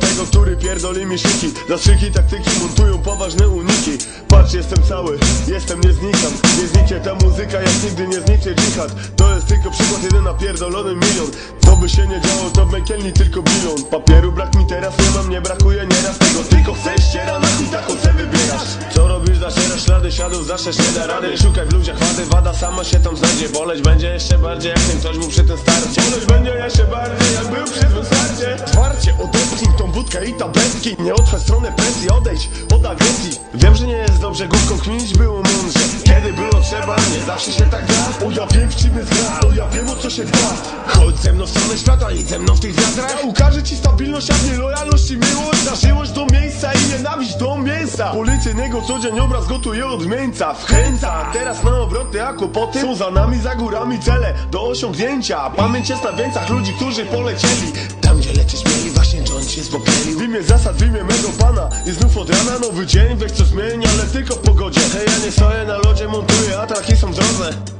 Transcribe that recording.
tego, który pierdoli mi szyki. Zastrzyki, taktyki montują poważne uniki. Patrz, jestem cały, jestem, nie znikam. Nie zniknie ta muzyka, jak nigdy nie zniknie dżihad. To jest tylko przykład, jeden na pierdolony milion. Co by się nie działo, to bękielni tylko bilon. Papieru brak mi teraz, nie mam, nie brakuje nieraz tego. Tylko chcesz ściera, na chuj taką se wybierasz. Co robisz, zacierasz ślady siadów, zawsze nie da rady Szukaj w ludziach wady, wada sama się tam znajdzie. Boleć będzie jeszcze bardziej, jak ten ktoś był przy tym starcie. Boleć będzie jeszcze bardziej, wódkę i tabletki Nie odchodź stronę presji, odejdź od agresji Wiem, że nie jest dobrze, główką kminić było mądrze Kiedy było trzeba, nie zawsze się tak da O ja wiem w czym jest gra, o ja wiem o co się dba Chodź ze mną w stronę świata i ze mną w tych wiatrach. Ukażę ci stabilność, a nie lojalność i miłość. Zażyłość do miejsca i nienawiść do mięsa. Policyjnego co dzień obraz gotuje od mięca. Wkręca, teraz na obroty, a kłopoty Są za nami, za górami cele do osiągnięcia. Pamięć jest na więcach ludzi, którzy polecieli gdzie lecieć mieli, właśnie John się spopielił W imię zasad, w imię mego pana I znów od rana nowy dzień, weź co zmieni, ale tylko pogodzie. Hej, ja nie stoję na lodzie, montuję, a traki są w drodze